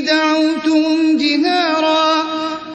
دعوت